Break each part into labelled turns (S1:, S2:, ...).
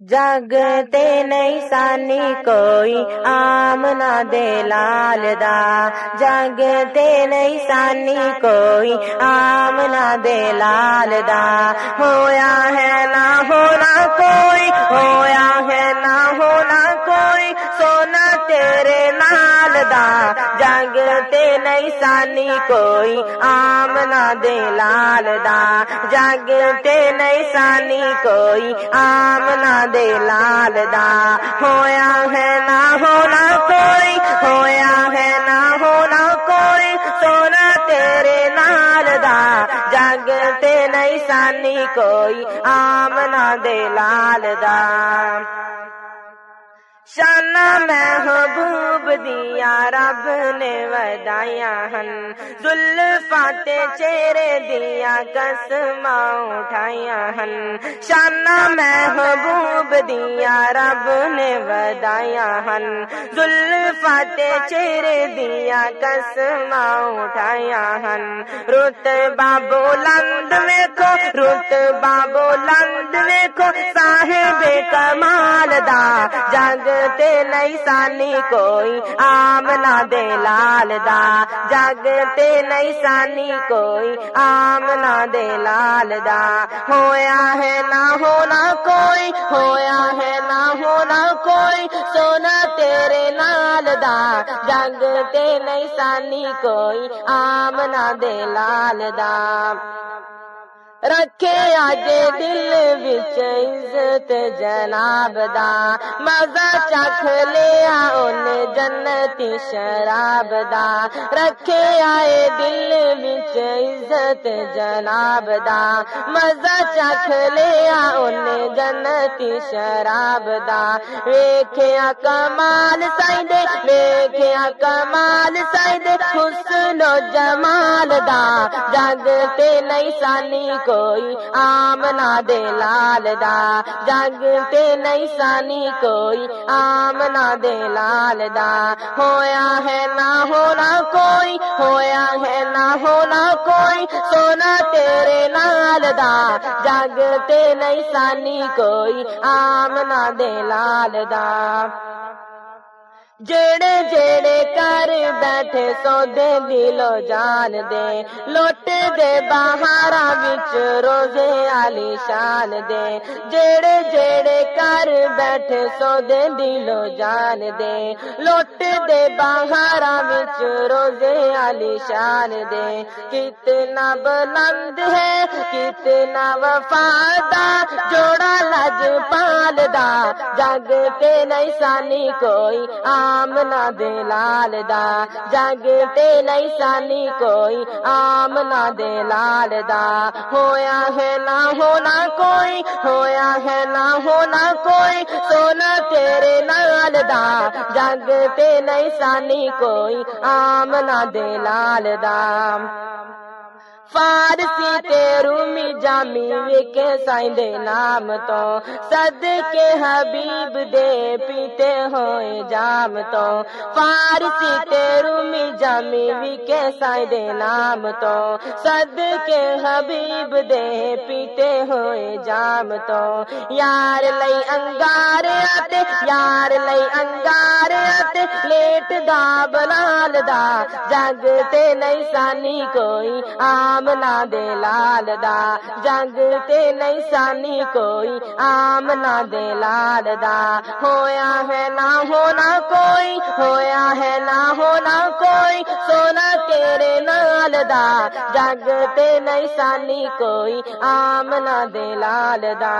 S1: جگتے نہیں سانی کوئی آمنا دے لال دا جگتے نہیں سانی کوئی آمنا دے لال دا ہویا ہے نہ ہونا کوئی ہویا ہے نہ ہونا کوئی سونا تیرے نال دا جگتے نہیں سانی کوئی آمنا دے لال دا۔ جگتے نہیں سانی کوئی آمنا دے لال دا۔ ہویا ہے نہ ہونا کوئی، ہویا ہے نہ ہونا کوئی، سونا تیرے نال دا۔ جگتے نہیں سانی کوئی آمنا دے لال دا۔ شانہ محبوب دیا، رب نے ودایا ہن۔ ذوالفاتے چہرے دیا، قسمہ اٹھایا ہن۔ شانہ محبوب دیا، رب نے ودایا ہن۔ ذوالفاتے چہرے دیا قسمہ اٹھایا ہن رت بابو لند ویکھو رت بابو لند ویکھو صاحب کمال دا جگ تے نہیں سانی کوئی آمنا دے لال دا جگ تے نہیں سانی کوئی آمنا دے لال دا ہویا ہے نہ ہونا کوئی ہویا ہے نہ ہونا کوئی سونا تیرے نال دا جگ تے نہیں سانی کوئی آمنا دے لال دا رکھے آج دل بچ عزت جناب دا مزہ چکھ لیا جنتی شراب دا، رکھے آئے دل بچ عزت جناب دا۔ مزہ چکھ لیا ان جنتی شراب دا۔ ویکھیا کمال سائدے ویکھیا کمال سائدے حسن و جمال دا۔ جگتے نہیں سانی کوئی آمنا دے لال دا۔ جگتے نہیں سانی کوئی آمنا دے لال دا۔ ہویا ہے نہ ہونا کوئی، ہویا ہے نہ ہونا کوئی۔ سونا تیرے نال دا جگ نہیں سانی کوئی۔ آمنا دے لال دا۔ جڑے جڑے کر بیٹھے سو دے دلو جان دے۔ لوٹ دے بہارا بچ روزے علی شان دے۔ جڑے جڑے بیٹھے سو دے دلو جان دے لوٹ دے بہارا بچ روزے علی شان دے کتنا بلند ہے کتنا وفادا جوڑا لج پال دا جگتے نہیں سانی کوئی آمنا دے لال دا جگ تے نہیں سانی کوئی آمنا دے لال دا ہویا ہے نہ ہونا کوئی ہویا ہے نہ ہونا کوئی سونا تیرے نال دا جگ تے نہیں سانی کوئی آمنا دے لال دام فارسی تے رومی جامی وکے سائیں دے نام تو صد کے حبیب دے پیتے ہوئے جام تو فارسی تے رومی جامی وکے سائیں دے نام تو صد کے حبیب دے پیتے ہوئے جام تو یار لئی انگار آتے یار لئی انگار آتے تے لیٹ دا بلال دا جگ تے نہیں سانی کوئی آم آمنا دے لال دا جنگ تے نہیں سانی کوئی آم آمنا دے لال دا ہویا ہے نہ ہونا کوئی ہویا ہے نہ ہونا کوئی سونا تیرے نال دا جگ تے نہیں سانی کوئی آم آمنا دے لال دا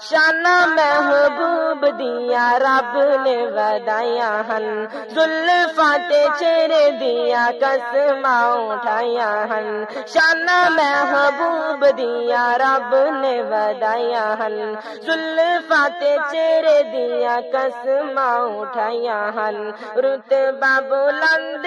S1: شانہ محبوب دیا، رب نے ودایا ہن۔ ذوالفاتے چہرے دیا قسمہ اٹھایا ہن۔ شانہ محبوب دیا، رب نے ودایا ہن۔ ذوالفاتے چہرے دیا قسمہ اٹھایا ہن۔ رتبہ بلند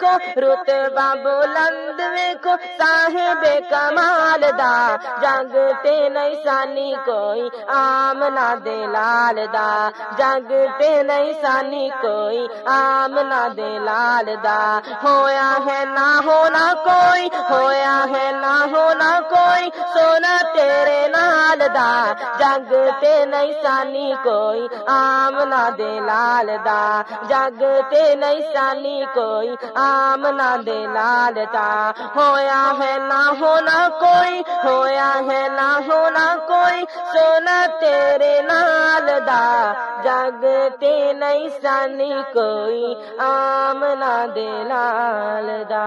S1: کو رتبہ بلند ویکھو، صاحب کمال دا۔ جگتے نہیں سانی کوئی آمنا دے لال دا۔ جگتے نہیں سانی کوئی آمنا دے لال دا۔ ہویا ہے نہ ہونا کوئی، ہویا ہے نہ ہونا کوئی، سونا تیرے نال دا۔ جگ تے نہیں سانی کوئی آمنا دے لال دا۔ جگ تے نہیں سانی کوئی آمنا دے لال دا۔ ہویا ہے نہ ہونا کوئی، ہویا ہے نہ ہونا کوئی، سونا تیرے نال دا۔ جگ تے نہیں سانی کوئی آمنا دے لال دا۔